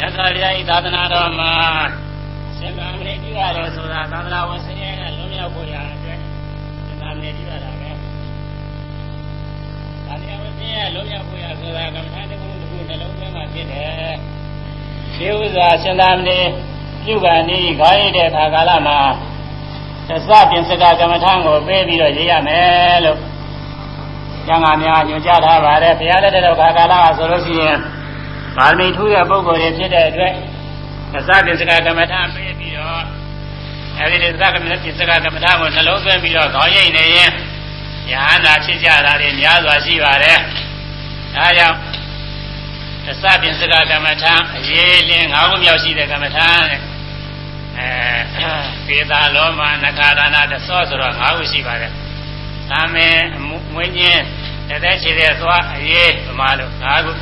ရသော်ဗျာဤသာသနာတော်မှာရှင်သာမဏေပြုရတယ်ဆိုတာသာသနာဝင်စင်းရဲနဲ့လုံးမြောက်ဖို့ရအတွက်ရှင်သာမဏေပြုရတာပဲသာသနာဝင်စင်းရဲလုံးမြောက်ဖို့ရဆိုတာကမ္မထာတစ်ခုတစ်ခုနှလုံးသွင်းမှဖြစ်တယ်ဒီဥစ္စာရှင်သာမဏေပြုကန်ဤခေါင်းရတဲ့ခါကာလမှာသစ္စာပြင်စကကမ္မထာကိုပေးပြီးတော့ရေးရမယ်လို့ကျမ်းဂန်များညွှန်ကြားထားပါတယ်ဘုရားလက်တဲ့ခါကာလဆိုလို့ရှိရင် ပါရမီထူးတဲ့ပုဂ္ဂိုလ်တွေဖြစ်တဲ့အတွက်သစ္စာပင်စကကမ္မထာပေးပြီးတော့အဲဒီသစ္စာကမ္မထာပင်စကကမ္မထာကိုနှလုံးသွင်းပြီးတော့ခေါင်းရိပ်နေရင်ယဟန္တာဖြစ်ကြတာတွေများစွာရှိပါတယ်။ဒါကြောင့်သစ္စာပင်စကကမ္မထာအရေးလင်း၅ခုမြောက်ရှိတဲ့ကမ္မထာတဲ့အဲပေသာလောမနခါဒါနာတသောဆိုတော့၅ခုရှိပါတယ်။သာမင်မွေးညင်းတဲ့တဲ့ရှိတဲ့သွားအရေးပမာလို့၅ခု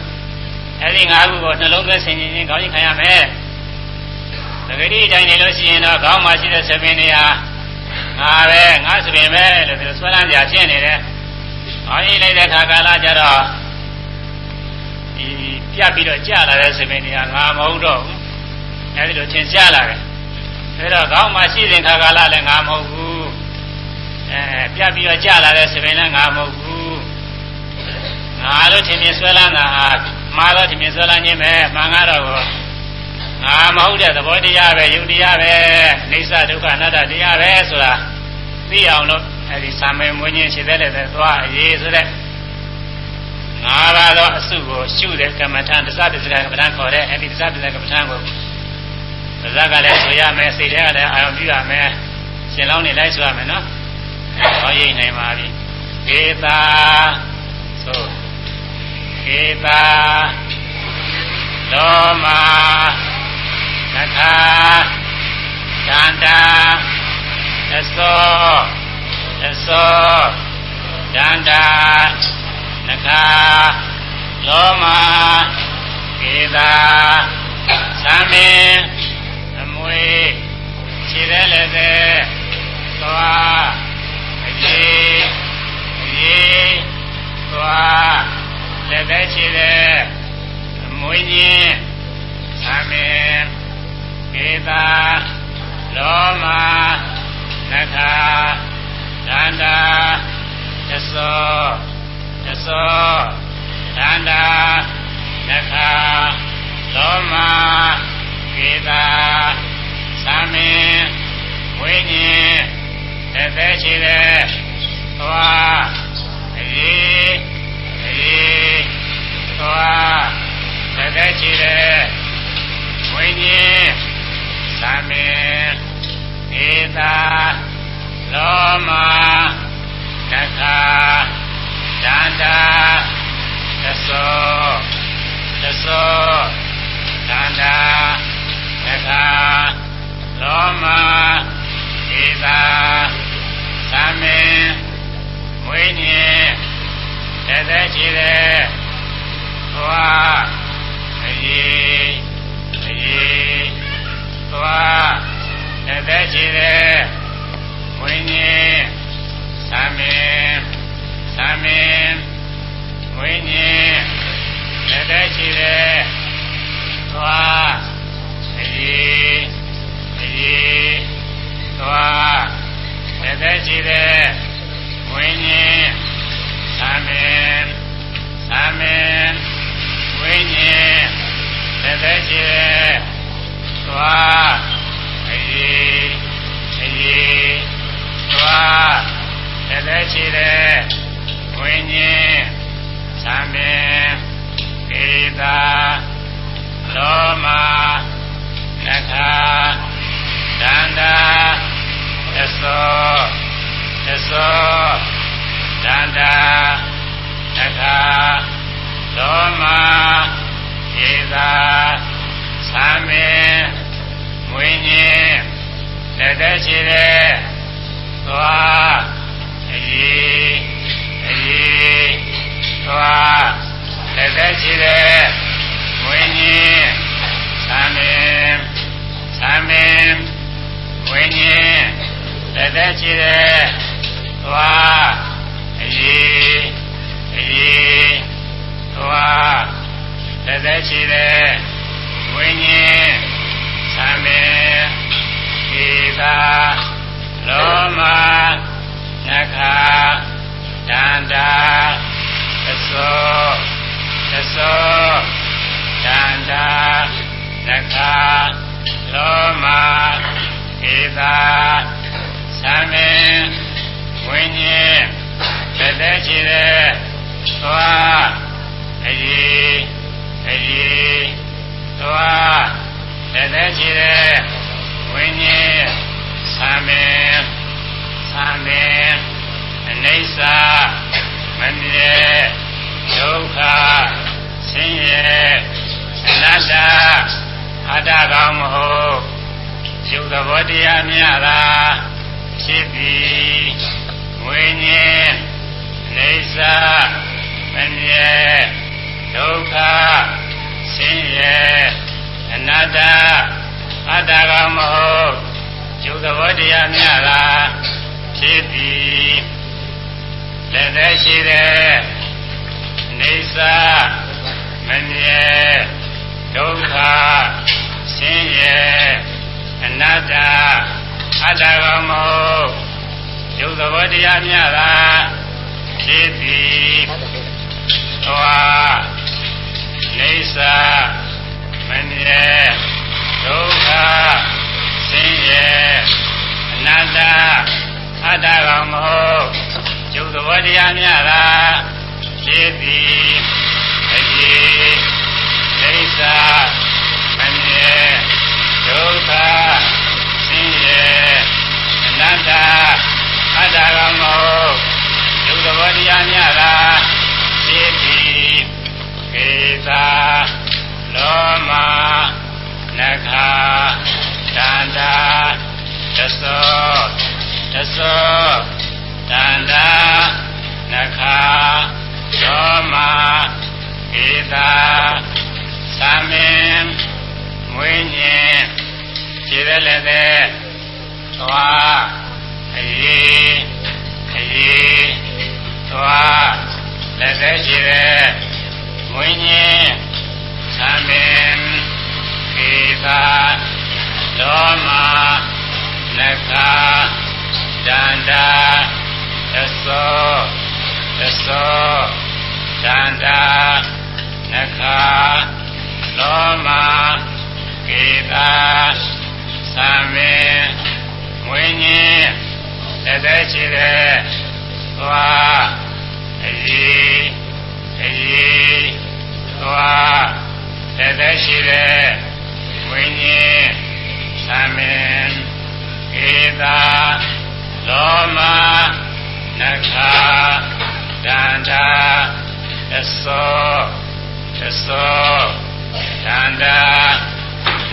အဲဒီ၅ခုကိုနှလုံးသွင်းဆင်ခြင်ခြင်းခေါင်းကြီးခံရမယ်။သဂတိတိုင်းနေလို့ရှိရင်တော့ခေါင်းမှာရှိတဲ့ဆပင်တွေဟာငါပဲငါဆပင်ပဲလို့သူဆွဲလန်းကြဖြစ်နေတယ်။ခေါင်းကြီးလိုက်တဲ့ခါကာလကျတော့ဒီပြတ်ပြီးတော့ကြာလာတဲ့ဆပင်တွေကငါမဟုတ်တော့ဘူး။အဲဒီလိုသင်ရှားလာတယ်။အဲတော့ခေါင်းမှာရှိတဲ့ခါကာလလည်းငါမဟုတ်ဘူး။အဲပြတ်ပြီးတော့ကြာလာတဲ့ဆပင်လည်းငါမဟုတ်ဘူး။ငါလို့ထင်မြင်ဆွဲလန်းတာဟာ မှားတော့ဒီမြင်ဆွဲလာခြင်းပဲမှန်ကတော့ငါမဟုတ်တဲ့သဘောတရားပဲယုတ်တရားပဲအိစ္ဆဒုက္ခအနတ္တတရားပဲဆိုတာသိအောင်လို့အဲဒီစာမေမွေးခြင်းရှိတဲ့လည်းသွားအရေးဆိုတဲ့ငါပါတော့အစုကိုရှုတဲ့ကမ္မထာတစ္ဆပစ္စကကမ္မထာခေါ်တဲ့အဲဒီတစ္ဆပစ္စကကမ္မထာကိုပါဇက်ကလည်းဆိုရမယ်စိတ်ထဲကလည်းအာရုံပြုရမယ်ရှင်လောင်းနေလိုက်ဆိုရမယ်နော်ဟောရိပ်နိုင်ပါပြီဧတာဆို ဧတာလောမနထာဒန္တာသသောသသောဒန္တာနခာလောမဧတာသံမေအမွေခြေရဲလည်းတဲ့သွားအကြီးအကြီးသွား လက်သက်ခြေတဲ့အမွေကြီးသံမေဧတာလောမနခာဒန္တာသသောသသောဒန္တာနခာလောမဧတာသံမေဝိညာဉ်သက်သက်ရှိတဲ့သွားအရေး အရေးသွားသက်သက်ရှိတဲ့ဝိညာဉ်သံမေဧတာလောမတခာဒန္တာသသောသသောဒန္တာတခာလောမဧတာသံမေဝိ သက်သက်ရှိတဲ့သွားအရေးအရေးသွားသက်သက်ရှိတဲ့ဝိညာဉ်သံမေသံမေဝိညာဉ်သက်သက်ရှိတဲ့သွားအရေးအရေးသွားသက်သက်ရှိတဲ့ဝိ အသက်ရှိတဲ့ဝိညာဉ်သံမေဒီသာလောမနခဒန္တာသသောသသောဒန္တာနခလောမဒီသာသံမေဝိညာဉ်တသက်ရှိတဲ့သွားအရေး အရေးသွားတသက်ရှိတဲ့ဝိညာဉ်သံမေသံမေအိစ္ဆာမမြဲဒုက္ခဆင်းရဲအနတ္တအတ္တကောင်းမဟုတ်ယုတ်သဘောတရားများသာဖြစ်ပြီးဝိညာဉ်အိစ္ဆာမမြဲ တ်သဘောတရားများသာဖြစ်ပြီးလက်သက်ရှိတဲ့နေစာမမြဲဒုက္ခဆင်းရဲအနတ္တအတ္တကောမဟုတ်ယုတ်သဘောတရားများသာဖြစ်ပြီးသွားနေစာမမြဲဒုက္ခဆင်းရဲအ နတ္တအတ္တကောမဟုတ်ကျုပ်သဘောတရားများသာဖြစ်ပြီးအကြီးဒိဋ္ဌာမမြဲဒုက္ခဆင်းရဲအနတ္တအတ္တကမဟုတ်ကျုပ်သဘောတရားများသာဖြစ်ပြီး သသောတန္တာနခာသောမာဧတာသမင်မွေးညင်ခြေသက်လည်းတဲ့သွားအရေးအရေးသွားလက်သက်ရှိတဲ့မွေးညင်သမင်ဧတာသောမာနခာ တန္တာသသောသသောတန္တာနခာလောမကေတာသံမေငွေညင်းတသက်ရှိတဲ့သွားအရေးအရေးသွားတသက်ရှိတဲ့ငွေညင်းသံမေကေတာ လောမနခာဒန္တာသသောသသောဒန္တာ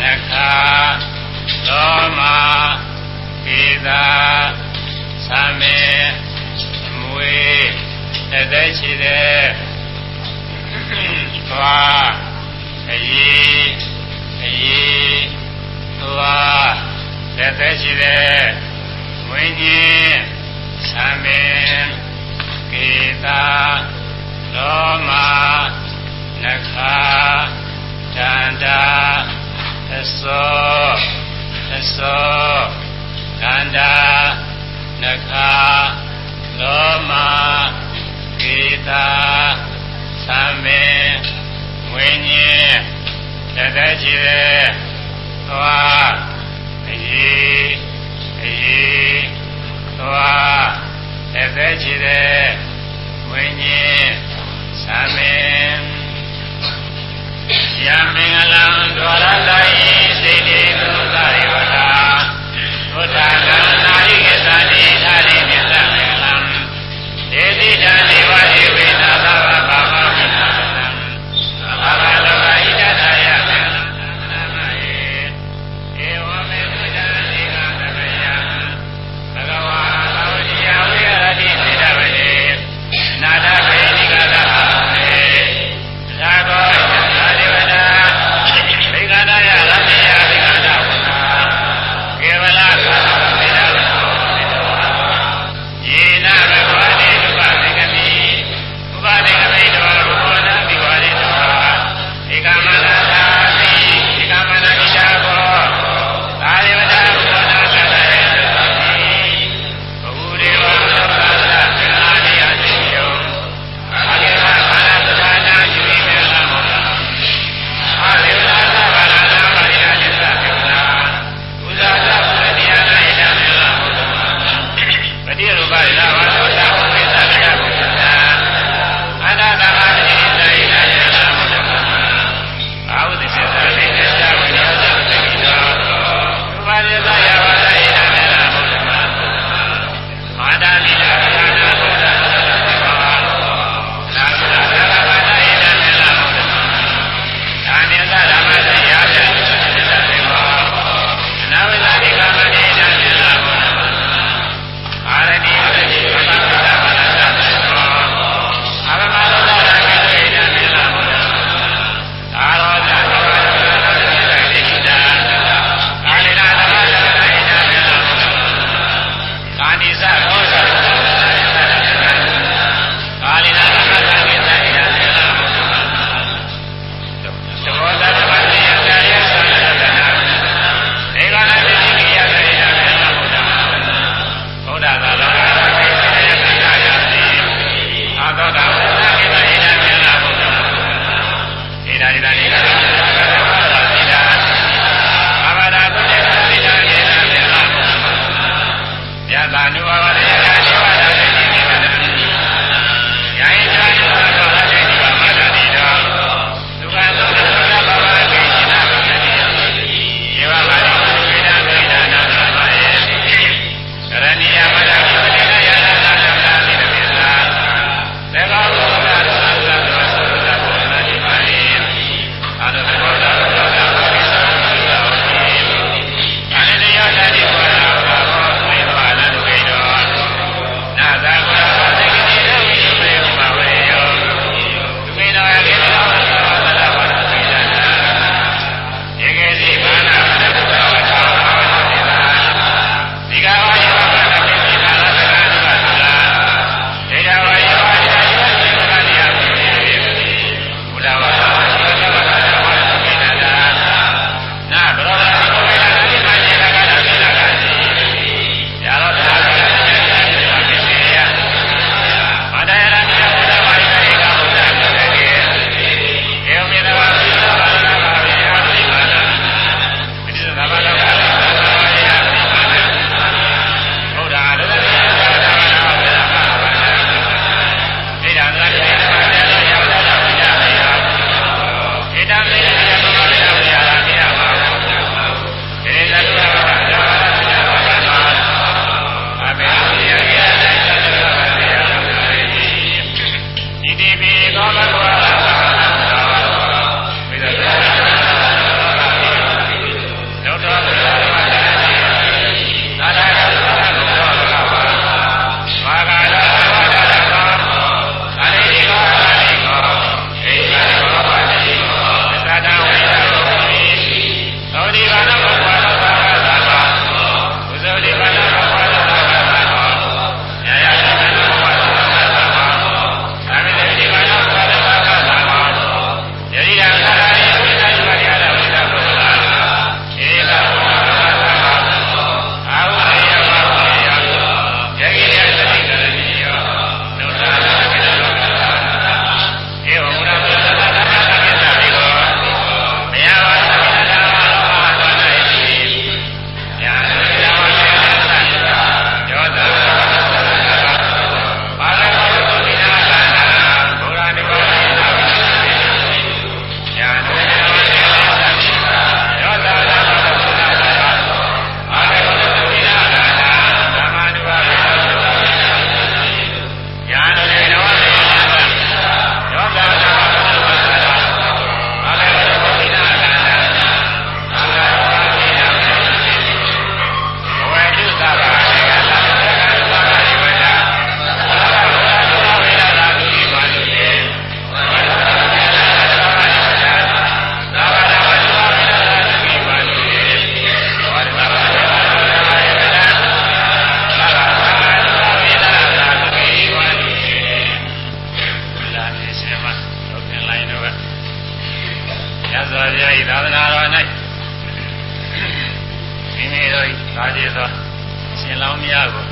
နခာလောမပိသာသမေမွေတသက်ရှိတဲ့သွားအရေးအရေးသွားတသက်ရှိတဲ့ ဝိညာဉ်သံမေကေတာလောမနခာတန္တာသသောသသောကန္တာနခာလောမကေတာ ပါသေးသောရှင်လောင်းများကို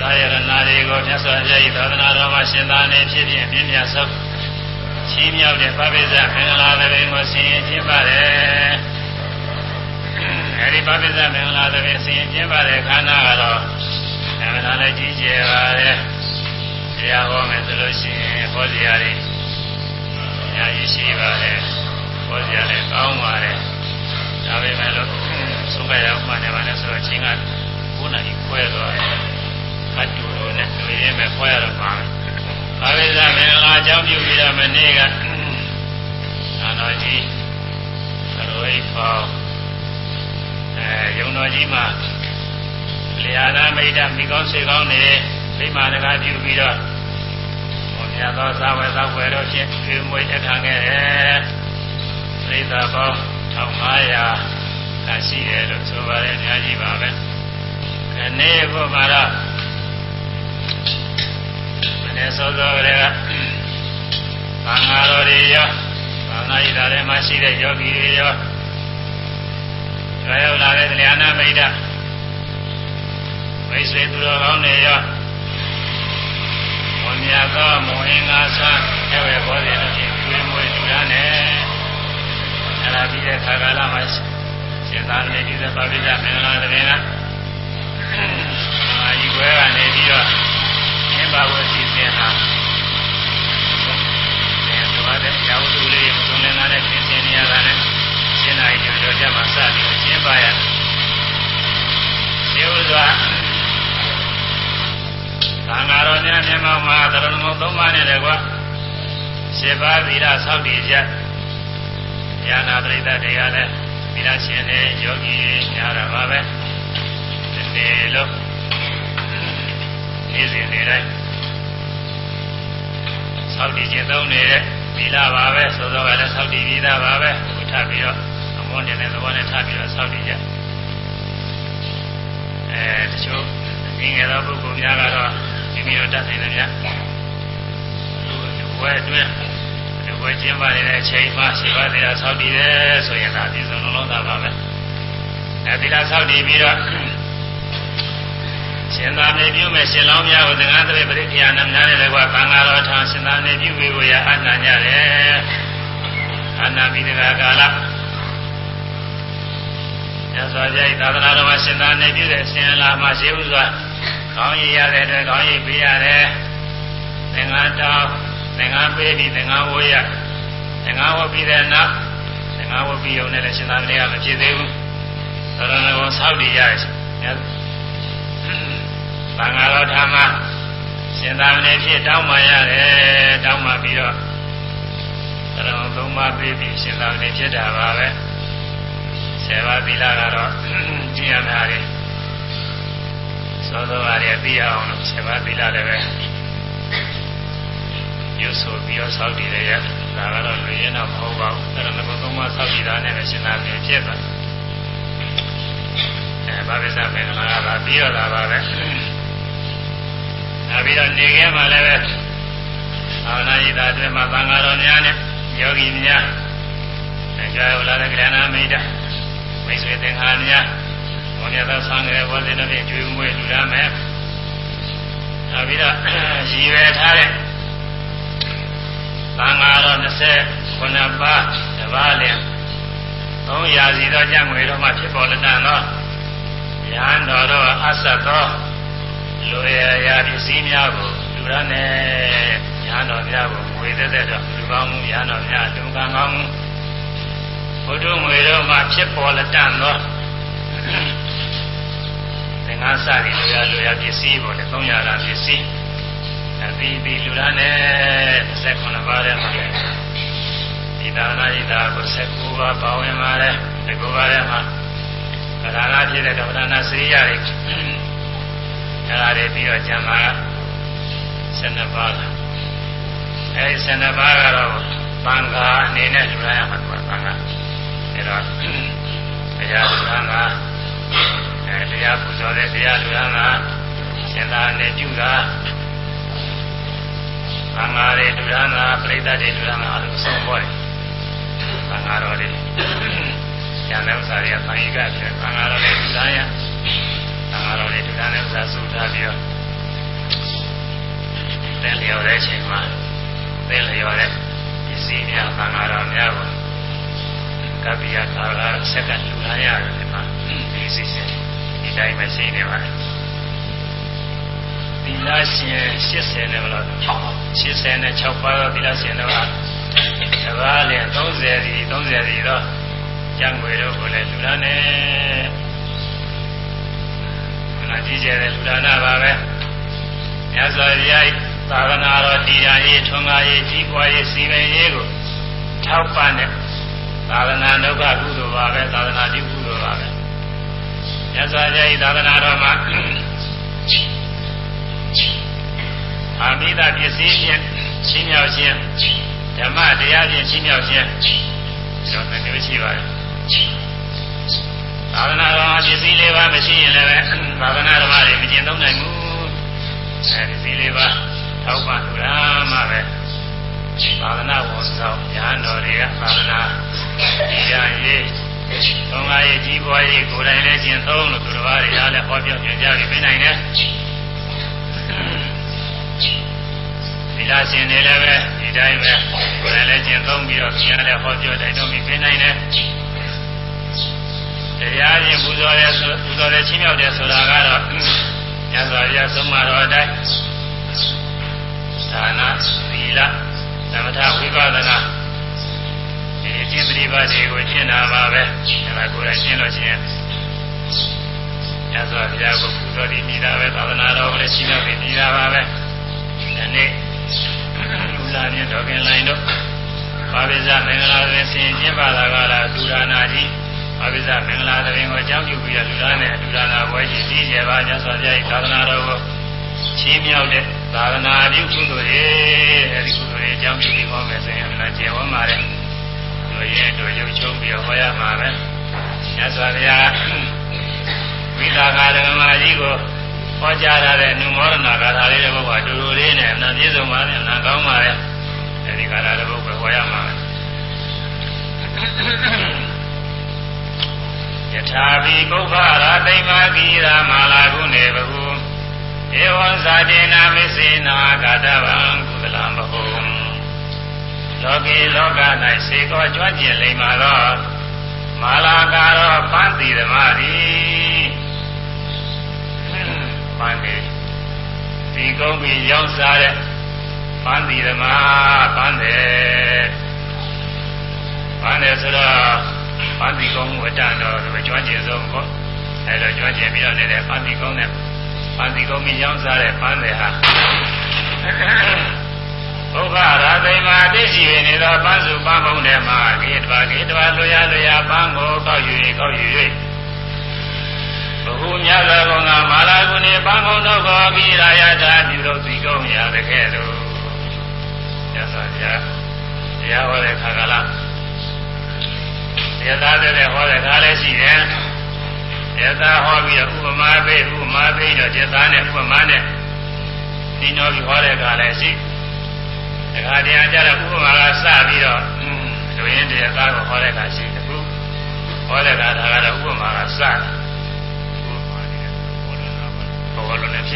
သာယရဏတွေကိုမြတ်စွာဘုရား၏သာသနာတော်မှာရှင်သာနေဖြစ်ဖြစ်ပြင်းပြဆုံးချီးမြှောက်တဲ့ပပိစ္ဆမင်္ဂလာသဘင်ကိုဆင်ရင်ကျင်းပါတယ်အဲဒီပပိစ္ဆမင်္ဂလာသဘင်ဆင်ရင်ကျင်းပါတယ်ခန္ဓာကတော့အမှန်တရားလည်းကြီးကျယ်ပါတယ်တရားဟောမယ်ဆိုလို့ရှိရင်ဟောစရာတွေအများကြီးရှိပါတယ်ဟောစရာလည်းကောင်းပါတယ်ဒါပေမဲ့လို့ သုံးခါရောက်မှနေပါနဲ့ဆိုတော့ချင်းက9နာရီခွဲတော့အတူတူနဲ့တွေ့ရင်ပဲခွဲရတော့ပါမယ်။ဘာဝိဇ္ဇမင်္ဂလာအကြောင်းပြုပြီးတော့မနေ့ကအာနောကြီးရိုးဖောအဲယုံတော်ကြီးမှာလျာနာမိတ်တမိကောင်းစေကောင်းနေမိမာတကားပြုပြီးတော့ဘုရားသောသာဝေသာဝေတို့ဖြင့်ကျွေးမွေးတက်ခံခဲ့တယ်။ပြိဿပေါင်း1500 ကရှိတယ်လို့ဆိုပါတယ်အများကြီးပါပဲခဏေဘုမာရမနေ့စောစောကလေးကဘာငါတော်တွေရောဘာနာဤသားထဲမှာရှိတဲ့ယောဂီတွေရောရွယ်ရောက်လာတဲ့တရားနာမိတ်တာမိတ်ဆွေသူတော်ကောင်းတွေရောဝန်မြတ်သောမောဟင်္ဂါဆန်းအဲ့ဝဲဘောဓိတို့ဖြင့်ကျွေးမွေးထူရနဲ့အဲ့ဒါပြီးတဲ့ခါကာလမှာ ရှင်သာနေဒီသဗ္ဗပိဒမင်္ဂလာတပင်ကအာဒီွယ်ကနေပြီးတော့သင်္ဘာဝစီစဉ်ဟာသင်တော်တဲ့ရာဟုတုလေးကိုသုံးနေတာနဲ့ပြင်ဆင်နေရတာနဲ့ရှင်းနိုင်ကြတော့ကြမှာစပြီးရှင်းပါရရှင်းဥစွာသံဃာတော်များမြန်မာမှာသရဏမုံသုံးပါးနဲ့တကွာရှင်းပါသီလဆောက်တည်ကြဉာဏပရိသတ်တရားနဲ့ သီလရှင်တွေယောဂီများတာပါပဲဒီနေ့လို့နေ့စဉ်နေ့တိုင်းဆောက်တည်ခြင်းသုံးနေတဲ့သီလပါပဲဆိုတော့လည်းဆောက်တည်ပြီးသားပါပဲဘုထပြီးတော့အမွန်းနေတဲ့သဘောနဲ့ထားပြီးတော့ဆောက်တည်ကြအဲတချို့ဒီငယ်သောပုဂ္ဂိုလ်များကတော့ဒီမျိုးတတ်နိုင်တယ်ဗျာဝဲအတွင်း ဝယ်ကျင်းပါနေတဲ့အချိန်မှာရှိပါသေးတာဆောက်တည်တယ်ဆိုရင်ဒါဒီစုံလုံးလုံးသားပါပဲအဲဒီလားဆောက်တည်ပြီးတော့ရှင်သာမေပြုမဲ့ရှင်လောင်းများကိုသင်္ကန်းတွေပရိက္ခာနမနာနဲ့လည်းကွာသံဃာတော်ထာရှင်သာမေပြုပြီးကိုရအနန္ညရတယ်အနာမိတကာကာလရသော်ကြိုက်သာသနာတော်မှာရှင်သာနေပြုတဲ့အရှင်လာမှာရှိဥစွာကောင်းရည်ရတဲ့အတွက်ကောင်းရည်ပေးရတယ်သင်္ကန်းတော် သင်္ကန်းပေးပြီးသင်္ကန်းဝေးရသင်္ကန်းဝတ်ပြီးတဲ့နောက်သင်္ကန်းဝတ်ပြီးုံနဲ့လည်းရှင်သာမဏေကမဖြစ်သေးဘူးသရဏဂုံဆောက်တည်ရတယ်သံဃာတော်ဓမ္မရှင်သာမဏေဖြစ်တောင်းပန်ရတယ်တောင်းပန်ပြီးတော့သရဏသုံးပါးပေးပြီးရှင်သာမဏေဖြစ်တာပါပဲဆယ်ပါးသီလကတော့ကျင့်ရမှာလေသောသောပါရသိအောင်လို့ဆယ်ပါးသီလလည်းပဲ ရွတ်ဆိုပြီးတော့ဆောက်တည်ရရဒါကတော့လူရင်းတော့မဟုတ်ပါဘူးအဲ့ဒါကသုံးပါးဆောက်တည်တာနဲ့ပဲရှင်သာမဏေဖြစ်သွားအဲဘာဝိဇ္ဇမင်္ဂလာကပြီးတော့လာပါပဲနောက်ပြီးတော့နေခဲ့မှလည်းပဲအာနာယိတာအတွင်းမှာသံဃာတော်များနဲ့ယောဂီများအဲကြောက်လာတဲ့ကလနာမိတ်တာမိတ်ဆွေသင်္ဃာများဘုရားသောဆံငယ်ဘောဇင်းတို့ဖြင့်ကျွေးမွေးလူရမယ်နောက်ပြီးတော့ရည်ရွယ်ထားတဲ့ သံဃာတော်29ပါးတပါးလင်300စီသောကြံ့ငွေတော်မှဖြစ်ပေါ်လက်တန်သောယဟန်တော်တို့အဆက်သောလူရရာပစ္စည်းများကိုလူရနဲ့ယဟန်တော်များကိုငွေသက်သက်တော့လူကောင်းမှုယဟန်တော်များလူကံကောင်းမှုဘုဒ္ဓငွေတော်မှဖြစ်ပေါ်လက်တန်သောသင်္ဃာစရီလူရလူရပစ္စည်းပေါ်လေ300ရာပစ္စည်း အပြီးပြီးလူရနဲ့19ပါးတဲ့မှာဒီဒါနာဣတာကို19ပါးပါဝင်ပါတယ်ဒီကိုပါတဲ့မှာဒါနာဖြစ်တဲ့ကမ္ဘာနာစရိယတွေအဲ့ဒါတွေပြီးတော့ကျန်ပါ12ပါးလားအဲဒီ12ပါးကတော့ဘင်္ဂါအနေနဲ့လူရရမှာကဘင်္ဂါအဲ့တော့တရားလူရမှာအဲတရားပူဇော်တဲ့တရားလူရမှာရှင်သာနဲ့ပြုတာ ဘင်္ဂါတွေလူရမှာပြိဿတွေလူရမှာအဲ့လိုဆုံးပေါ်တယ်ဘင်္ဂါတော်တွေကျန်တဲ့ဥစ္စာတွေကသံဃိကဖြစ်သံဃာတော်တွေလူရရငါတော်တွေဒုက္ခနဲ့ဥစ္စာစုထားပြီးတော့သင်လျော်တဲ့အချိန်မှာသင်လျော်တဲ့ပစ္စည်းများသံဃာတော်များကိုကပ္ပိယသာရဆက်ကလူလာရတယ်ဒီမှာဒီစီစဉ်ဒီတိုင်းပဲရှိနေပါတယ် သီလရှင်80နဲ့မလို့80နဲ့6ပါးသောသီလရှင်တို့ဟာတပါးလည်း30ဒီ30ဒီတော့ကျန်ွယ်တို့ကိုလည်းလူလာနေနာကြည့်ကြတဲ့လူလာနာပါပဲမြတ်စွာဘုရားသာသနာတော်တည်ရရေးထွန်းကားရေးကြီးပွားရေးစီမံရေးကိုထောက်ပံ့တဲ့သာသနာဒုက္ခကုသိုလ်ပါပဲသာသနာတိကုသိုလ်ပါပဲမြတ်စွာဘုရားဤသာသနာတော်မှာအာမိတာ ပစ္စည်းဖြင့်ချင်းမြောက်ခြင်းဓမ္မတရားဖြင့်ချင်းမြောက်ခြင်းဆိုတော့မျိုးရှိပါတယ်သာသနာတော်ပစ္စည်းလေးပါမရှိရင်လည်းသာသနာဓမ္မတွေမကျင့်သုံးနိုင်ဘူးအဲဒီစီလေးပါထောက်ပံ့လူရမှာပဲသာသနာဝန်ဆောင်ညာတော်တွေကသာသနာတရားရေးသုံးပါးရေးကြီးပွားရေးကိုယ်တိုင်လည်းကျင့်သုံးလို့သူတော်ဘာတွေအားလည်းဟောပြောညွှန်ကြားပြီးပြနိုင်တယ် လားရှင်တွေလည်းပဲဒီတိုင်းပဲကိုယ်တိုင်လည်းကျင့်သုံးပြီးတော့ကျန်လည်းဟောပြောတိုက်တွန်းပြီးပြနိုင်တယ်တရားချင်းပူဇော်ရဲဆိုပူဇော်ရဲချင်းမြောက်တယ်ဆိုတာကတော့ညဇောရဆုံးမတော်အတိုင်းဒါနသီလသမထဝိပဿနာဒီအကျင့်ပရိပါတွေကိုကျင့်တာပါပဲအဲဒါကိုယ်တိုင်ကျင့်လို့ရှိရင်ညဇောရကိုပူဇော်ပြီးနေတာပဲသာသနာတော်ကိုလည်းရှင်းပြပြီးနေတာပါပဲဒီနေ့ လူလာပြင်းတော်ကင်လိုင်းတို့ဘာဝိဇမင်္ဂလာတွင်ဆင်ကျင့်ပါတာကလားဒူရနာကြီးဘာဝိဇမင်္ဂလာတွင်ကိုအကြောင်းပြုပြီးလူလာနဲ့ဒူရနာဘွဲကြီးကြီးကျယ်ပါညဇောရရဲ့သာသနာတော်ကိုချီးမြှောက်တဲ့သာသနာပြုကုသိုလ်တွေအဲဒီကုသိုလ်တွေအကြောင်းပြုပြီးဟောမယ်ဆိုရင်လည်းကျေဝန်းပါတယ်တို့ရဲ့တို့ရုပ်ချုံပြီးဟောရမှာပဲမြတ်စွာဘုရားဝိသကာဓမ္မကြီးကို ဟောကြားရတဲ့နုမောရဏဂါထာလေးတဲ့ဘုရားတူတူလေးနဲ့အနာပြည့်စုံပါတယ်အနာကောင်းပါတယ်အဲဒီဂါထာတစ်ပုဒ်ပဲဟောရမှာယထာဘိပုဗ္ဗရာတိမဂီရာမာလာကုနေဘဟုဧဝံဇာတိနာမစ္စေနာဂတဗံကုသလံဘဟုလောကေလောက၌စေကောကြွကျင်လိမ္မာသောမာလာကာရောပန်းတိဓမ္မသည် ပန်းတိဒီကုန်းပြီးရောက်စားတဲ့ပန်းတိဓမ္မပန်းတယ်ပန်းတယ်ဆိုတော့ပန်းတိကုန်းဝတ္တတော်ကြွကျင်ဆုံးပေါ့အဲလိုကြွကျင်ပြီးတော့နေတဲ့ပန်းတိကုန်းနဲ့ပန်းစီကုန်းမြရောင်းစားတဲ့ပန်းတွေဟာဘုရားရာသိမှာအသိရှိနေသောပန်းစုပန်းပုံထဲမှာကေတဘာကေတဘာလွရာလွရာပန်းကိုကောက်ယူ၍ကောက်ယူ၍ ဘဟုမြတ်သောကောင်ကမာလာကုဏီပန်းကုန်းတို့ကိုအကိရာယတာပြုလို့စီကုန်းရတဲ့ကဲ့သို့ရသော်ဗျာတရားဟောတဲ့ခါကလာတရားသားတဲ့ဟောတဲ့ခါလည်းရှိတယ်ဒေသဟောပြီးဥပမာပေးဥပမာပေးတော့ဒေသနဲ့ဥပမာနဲ့ဒီတော်ပြီးဟောတဲ့အခါလည်းရှိတခါတည်းအကြတော့ဥပမာကစပြီးတော့လူရင်းဒေသကိုဟောတဲ့အခါရှိတခုဟောတဲ့အခါဒါကတော့ဥပမာကစတာဥ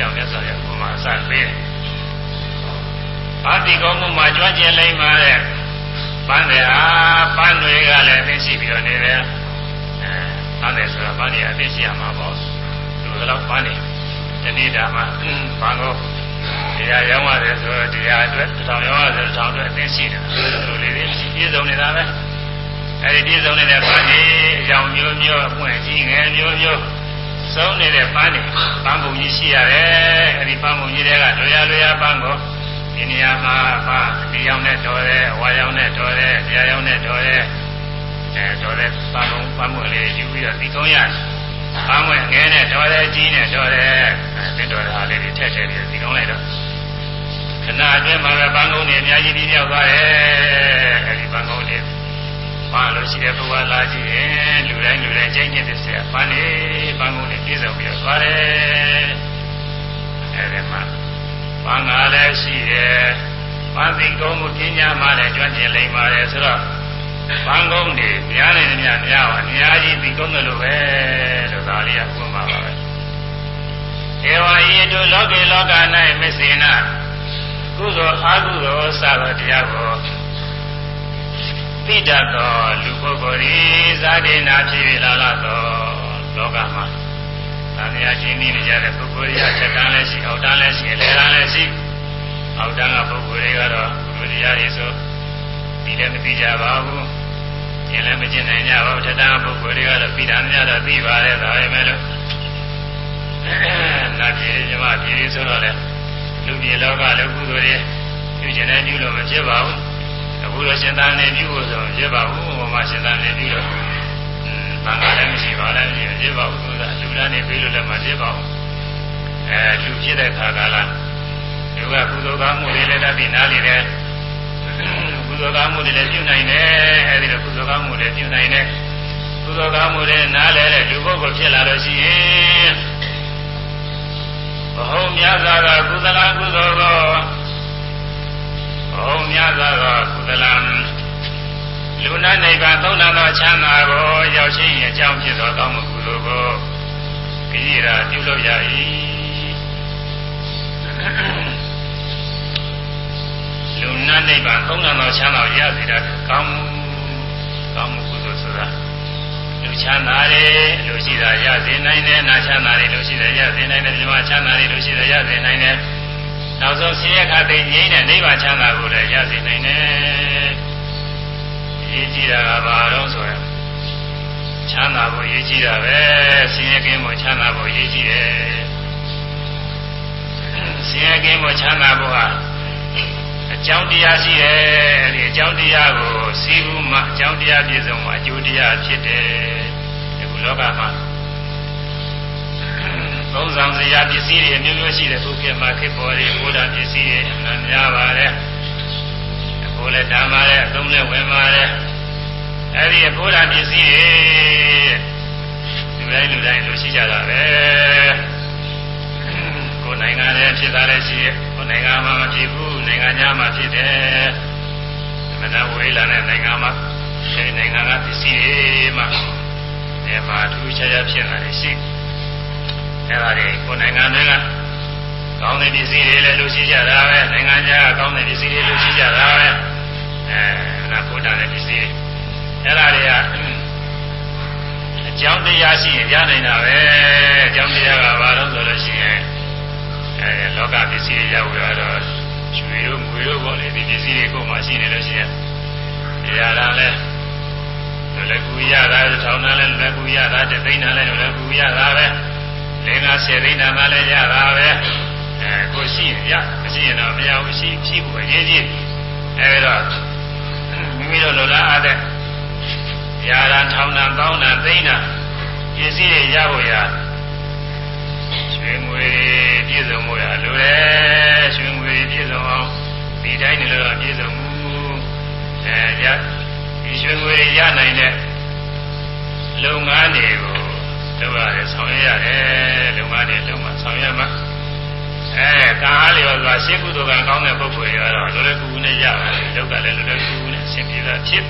တော့ဘောလုံးနဲ့ပြောင်းမြတ်စွာဘုရားဥပမာစပေးတယ်အာတိကောမှုမှာကြွကျင်လိမ့်ပါတဲ့ပန်းတွေဟာပန်းတွေကလည်းသိရှိပြီးတော့နေတယ်အားတယ်ဆိုတာဘာနေအသိရှိရမှာပေါ့လူကတော့ဘာနေဒီနေ့ဒါမှဘာလို့တရားရောင်းရတယ်ဆိုတော့တရားအတွက်တောင်ရောင်းရတယ်တောင်အတွက်အသိရှိတယ်လူလေးတွေပြည့်စုံနေတာပဲအဲဒီပြည့်စုံနေတဲ့ဘာနေအကြောင်းမျိုးမျိုးအပွင့်ကြီးငယ်မျိုးမျိုး စုံနေတဲ့ပန်းနေပန်းပုံကြီးရှိရတယ်အဲဒီပန်းပုံကြီးတွေကလွယ်ရလွယ်ရပန်းကိုဒီနေရာမှာပါဒီရောင်းနဲ့တော်တယ်ဝါရောင်းနဲ့တော်တယ်တရားရောင်းနဲ့တော်တယ်အဲတော်တဲ့ပန်းလုံးပန်းမွေလေးယူပြီးတော့ဒီကုန်းရပန်းမွေငဲနဲ့တော်တဲ့ကြီးနဲ့တော်တဲ့အဲတော်တဲ့ဟာလေးတွေထည့်ထည့်ပြီးဒီကုန်းလိုက်တော့ခဏအတွင်းမှာပဲပန်းကုန်းတွေအများကြီးပြီးရောက်သွားတယ်အဲဒီပန်းကုန်းတွေ ပန်းလို့ရှိတဲ့ဘုရားလာကြည့်ရင်လူတိုင်းလူတိုင်းကျင့်ကျင့်တဲ့ဆရာပန်းနေပန်းကုန်းတွေပြည့်စုံပြီးတော့သွားတယ်အဲဒီမှာပန်းကားလည်းရှိတယ်ပန်းစီကုန်းကိုပညာမှလည်းကျွမ်းကျင်လိမ့်ပါတယ်ဆိုတော့ဘန်းကုန်းတွေများနေတယ်များများပါအများကြီးဒီကုန်းတယ်လို့ပဲလို့ဒါလေးကဥပမာပါပဲတုလောကေလောက၌မစ္စေနာကုသိုလ်အကုသိုလ်စသောတရားကို သိတတ်သောလူပုဂ္ဂိုလ်ဤဇာတိနာဖြစ်လာလာသောလောကမှာသံဃာချင်းနေကြတဲ့ပုဂ္ဂိုလ်ရချက်တန်းလည်းရှိအောက်တန်းလည်းရှိလေတန်းလည်းရှိအောက်တန်းကပုဂ္ဂိုလ်တွေကတော့ဘုရားရည်ဆိုဒီလည်းမသိကြပါဘူးကျင်လည်းမကျင်နိုင်ကြပါဘူးထတန်းပုဂ္ဂိုလ်တွေကတော့ပြီးတာများတော့ပြီးပါရဲ့ဒါပဲမဲ့လို့နာပြည်မြမပြည်ဆိုတော့လေလူပြည်လောကလည်းကုသိုလ်တွေပြုကျင်တဲ့ပြုလို့မဖြစ်ပါဘူး အခုတော့ရှင်သာနေပြုလို့ဆိုဖြစ်ပါဘူးဘုရားရှင်သာနေပြုလို့ဘာသာလည်းမရှိပါလည်းမရှိဖြစ်ပါဘူးဆိုတာလူသားနေပြီးလို့လည်းမဖြစ်ပါဘူးအဲလူဖြစ်တဲ့ခါကလာလူကကုသိုလ်ကောင်းမှုတွေလည်းတတ်ပြီးနားလည်တယ်ကုသိုလ်ကောင်းမှုတွေလည်းပြုနိုင်တယ်အဲဒီလိုကုသိုလ်ကောင်းမှုတွေပြုနိုင်တယ်ကုသိုလ်ကောင်းမှုတွေနားလည်တဲ့လူပုဂ္ဂိုလ်ဖြစ်လာလို့ရှိရင်ဘဟုမြတ်စွာသောကုသလကုသိုလ်ကို ဘဟုမြတ်စွာသောကုသလလူနာနိဗ္ဗာန်သုံးနာသောချမ်းသာကိုရောက်ရှိရင်အကြောင်းဖြစ်သောကောင်းမှုကုသိုလ်ကိုကြည်ရာပြုလုပ်ရ၏လူနာနိဗ္ဗာန်သုံးနာသောချမ်းသာရစေတာကောင်းမှုကောင်းမှုကုသိုလ်ဆိုတာလူချမ်းသာတယ်လူရှိတာရစေနိုင်တယ်နာချမ်းသာတယ်လူရှိတယ်ရစေနိုင်တယ်ဒီမှာချမ်းသာတယ်လူရှိတယ်ရစေနိုင်တယ် နောက်ဆုံးဆင်းရဲခါသိငြိမ်းတဲ့နိဗ္ဗာန်ချမ်းသာကိုလည်းရစေနိုင်တယ်ရေးကြည့်တာကဘာတော့ဆိုရင်ချမ်းသာဖို့ရေးကြည့်တာပဲဆင်းရဲကင်းဖို့ချမ်းသာဖို့ရေးကြည့်တယ်ဆင်းရဲကင်းဖို့ချမ်းသာဖို့ဟာအကြောင်းတရားရှိတယ်အဲဒီအကြောင်းတရားကိုစီးဘူးမှအကြောင်းတရားပြည့်စုံမှအကျိုးတရားဖြစ်တယ်ဒီလောကမှာ သုံးဆောင်စရာပစ္စည်းတွေအမျိုးမျိုးရှိတယ်ဘုရားမှာခေပေါ်တွေဘုရားပစ္စည်းတွေအမှန်များပါတယ်ကိုယ်လည်းဓမ္မလည်းအသုံးလည်းဝင်ပါတယ်အဲဒီဘုရားပစ္စည်းတွေလူတိုင်းလူတိုင်းလိုရှိကြတာပဲကိုယ်နိုင်ငံလည်းဖြစ်တာလည်းရှိရဲ့ကိုယ်နိုင်ငံမှာမဖြစ်ဘူးနိုင်ငံခြားမှာဖြစ်တယ်မနဝေးလာတဲ့နိုင်ငံမှာအဲဒီနိုင်ငံကပစ္စည်းတွေမှာဒီမှာထူးခြားခြားဖြစ်လာတယ်ရှိ အဲဒါတွေကိုယ်နိုင်ငံတွေကကောင်းတဲ့ပစ္စည်းတွေလည်းလိုရှိကြတာပဲနိုင်ငံခြားကကောင်းတဲ့ပစ္စည်းတွေလိုရှိကြတာပဲအဲနာဘုဒ္ဓတဲ့ပစ္စည်းအဲ့ဒါတွေကအကြောင်းတရားရှိရင်ရနိုင်တာပဲအကြောင်းတရားကဘာလို့ဆိုလို့ရှိရင်အဲလောကပစ္စည်းတွေရောက်လာတော့ရွှေတို့ငွေတို့ပေါ့လေဒီပစ္စည်းတွေကိုမှရှိနေလို့ရှိရင်တရားလာလဲလည်းကူရတာထောင်တာလည်းလည်းကူရတာတသိန်းတာလည်းလည်းကူရတာပဲလ င်းကားဆယ်သိန်းတာလည်းရတာပဲအဲကိုရှိရမရှိရင်တော့မရဘူးရှိရှိဖို့အရေးကြီးအဲဒါမိမိတို့လိုလားအားတဲ့ရာတာထောင်တာကောင်းတာသိန်းတာပစ္စည်းတွေရဖို့ရရွှေငွေပြည့်စုံဖို့ရလိုတယ်ရွှေငွေပြည့်စုံအောင်ဒီတိုင်းနေလို့ပြည့်စုံမှုအဲရဒီရွှေငွေရနိုင်တဲ့လုပ်ငန်းတွေကို လုပ်ရတယ်ဆောင်ရွက်ရတယ်လုပ်ငန်းတွေလုပ်မှဆောင်ရွက်မှအဲကာအားလျော်စွာရှင်းကုသိုလ်ကံကောင်းတဲ့ပုဂ္ဂိုလ်တွေကတော့လိုလေကူကူနဲ့ရတယ်လောက်ကလည်းလိုလေကူကူနဲ့အဆင်ပြေတာဖြစ်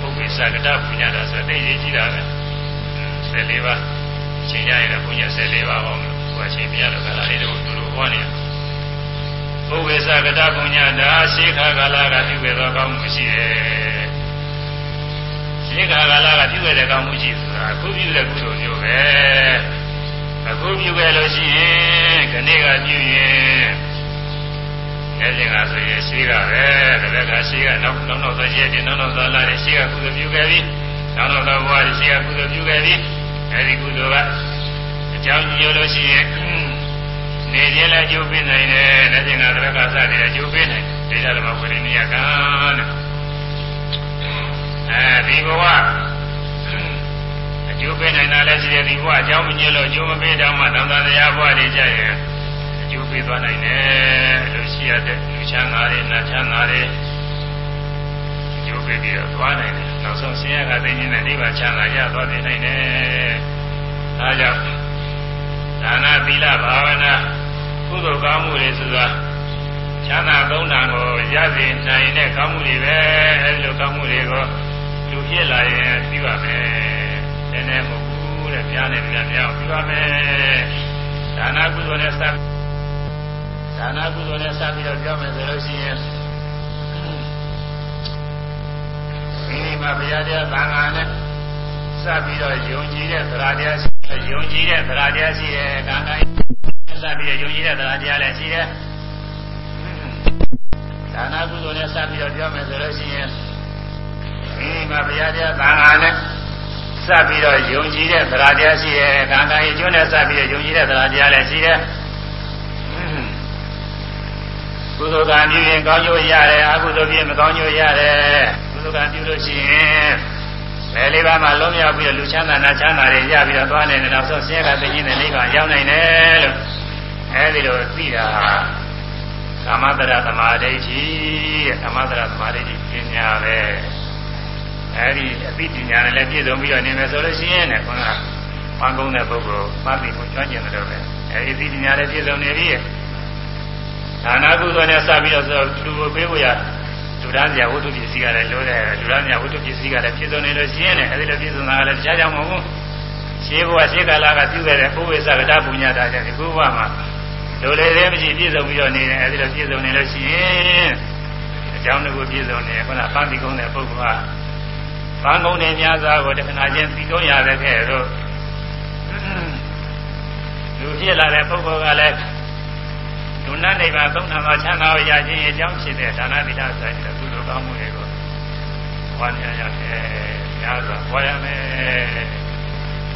ပုဂ္ဂိုလ်စကတပညာတာဆိုတဲ့ရေးကြည့်တာပဲ14ပါးချိန်ကြရင်လည်းဘုညာ14ပါးအောင်လို့ဟိုအချိန်ပြရတော့ကလာလေးတို့တို့ဟောနေပုဂ္ဂိုလ်စကတပညာတာရှေးခါကာလကပြုခဲ့သောကောင်းမှုရှိတယ် ရှင်းခါကာလကပြုခဲ့တဲ့ကောင်းမှုရှိဆိုတာအခုပြုတဲ့ကုသိုလ်မျိုးပဲအခုပြုခဲ့လို့ရှိရင်ခဏကပြုရင်အဲကျင်ကဆိုရင်ရှိကပဲတပည့်ကရှိကနောက်နောက်နောက်သောရက်တင်နောက်နောက်သောလတွေရှိကကုသိုလ်ပြုခဲ့ပြီနောက်နောက်သောဘဝတွေရှိကကုသိုလ်ပြုခဲ့ပြီအဲဒီကုသိုလ်ကအကြောင်းညို့လို့ရှိရင်နေခြင်းလည်းကျိုးပေးနိုင်တယ်လက်ကျင်ကတပည့်ကစတယ်ကျိုးပေးနိုင်တယ်ဒေသဓမ္မဝိရိနိယကံတဲ့ အဲဒီဘဝအကျိုးပေးနိုင်တာလည်းရှိတယ်ဒီဘဝအကြောင်းမညွှန်လို့အကျိုးမပေးတော့မှသံသာတရားဘဝတွေကြရင်အကျိုးပေးသွားနိုင်တယ်လို့ရှိရတဲ့လူချမ်းသာတွေနတ်ချမ်းသာတွေအကျိုးပေးပြီးတော့သွားနိုင်တယ်နောက်ဆုံးဆင်းရဲကသိခြင်းနဲ့နိဗ္ဗာန်ချမ်းသာရသွားနိုင်တယ်ဒါကြောင့်ဒါနသီလဘာဝနာကုသိုလ်ကောင်းမှုတွေဆိုတာချမ်းသာသုံးတာကိုရစေနိုင်တဲ့ကောင်းမှုတွေပဲအဲဒီလိုကောင်းမှုတွေကို လူဖြစ်လာရင်ပြီးပါမယ်။နည်းနည်းမဟုတ်ဘူးတဲ့။များနေပြန်များပြီးပါမယ်။ဒါနကုသိုလ်နဲ့စပ်ဒါနကုသိုလ်နဲ့စပ်ပြီးတော့ပြောမယ်ဆိုလို့ရှိရင်မိမိမှာဘုရားတရားသံဃာနဲ့စပ်ပြီးတော့ယုံကြည်တဲ့သရတရားရှိတယ်ယုံကြည်တဲ့သရတရားရှိတယ်ကံကံစပ်ပြီးတော့ယုံကြည်တဲ့သရတရားလည်းရှိတယ်ဒါနကုသိုလ်နဲ့စပ်ပြီးတော့ပြောမယ်ဆိုလို့ရှိရင် မိမိမှာဘုရားတရားသံဃာနဲ့စပ်ပြီးတော့ယုံကြည်တဲ့သရတရားရှိတယ်ကံကံရဲ့ကျွန်းနဲ့စပ်ပြီးတော့ယုံကြည်တဲ့သရတရားလည်းရှိတယ်ကုသိုလ်ကံပြုရင်ကောင်းကျိုးရတယ်အကုသိုလ်ပြုရင်မကောင်းကျိုးရတယ်ကုသိုလ်ကံပြုလို့ရှိရင်ဘယ်လေးပါးမှလုံးမြောက်ပြီးလူချမ်းသာနာချမ်းသာတွေရပြီးတော့သွားနေတယ်နောက်ဆုံးဆင်းရဲကသိခြင်းနဲ့နိဗ္ဗာန်ရောက်နိုင်တယ်လို့အဲဒီလိုသိတာကာမတရသမာဓိဋ္ဌိကာမတရသမာဓိဋ္ဌိပညာပဲ အဲဒီအသိပညာနဲ့လည်းပြည့်စုံပြီးတော့နေမယ်ဆိုလို့ရှိရင်လည်းခေါင်းကပန်းကုန်းတဲ့ပုဂ္ဂိုလ်မှတ်ပြီးကိုကျွမ်းကျင်တယ်လို့ပဲအဲဒီသိပညာလည်းပြည့်စုံနေပြီဒါနာကုသိုလ်နဲ့စပြီးတော့ဆိုလူကိုပေးဖို့ရလူသားမြတ်ဝတ္ထုပစ္စည်းကလည်းလိုတယ်လူသားမြတ်ဝတ္ထုပစ္စည်းကလည်းပြည့်စုံနေလို့ရှိရင်လည်းအဲဒီလိုပြည့်စုံတာကလည်းတရားကြောင့်မဟုတ်ဘူးရှင်းဘဝရှင်းကာလကပြုခဲ့တဲ့ပုဝေသကတာပုညတာကြောင့်ဒီဘဝမှာလိုလေသေးမရှိပြည့်စုံပြီးတော့နေတယ်အဲဒီလိုပြည့်စုံနေလို့ရှိရင်အကြောင်းတကူပြည့်စုံနေခုနပန်းတိကုန်းတဲ့ပုဂ္ဂိုလ်က ပန်းကုန်းနေများစွာကိုတခဏချင်းပြီးကုန်းရတဲ့ခဲ့တော့လူဖြစ်လာတဲ့ပုဂ္ဂိုလ်ကလည်းဒုဏနိဗ္ဗာန်သုံးနာမှာချမ်းသာရခြင်းအကြောင်းဖြစ်တဲ့ဒါနသီလဆိုင်တဲ့ကုသိုလ်ကောင်းမှုတွေကိုဝါညာရတယ်များစွာဝါရမယ်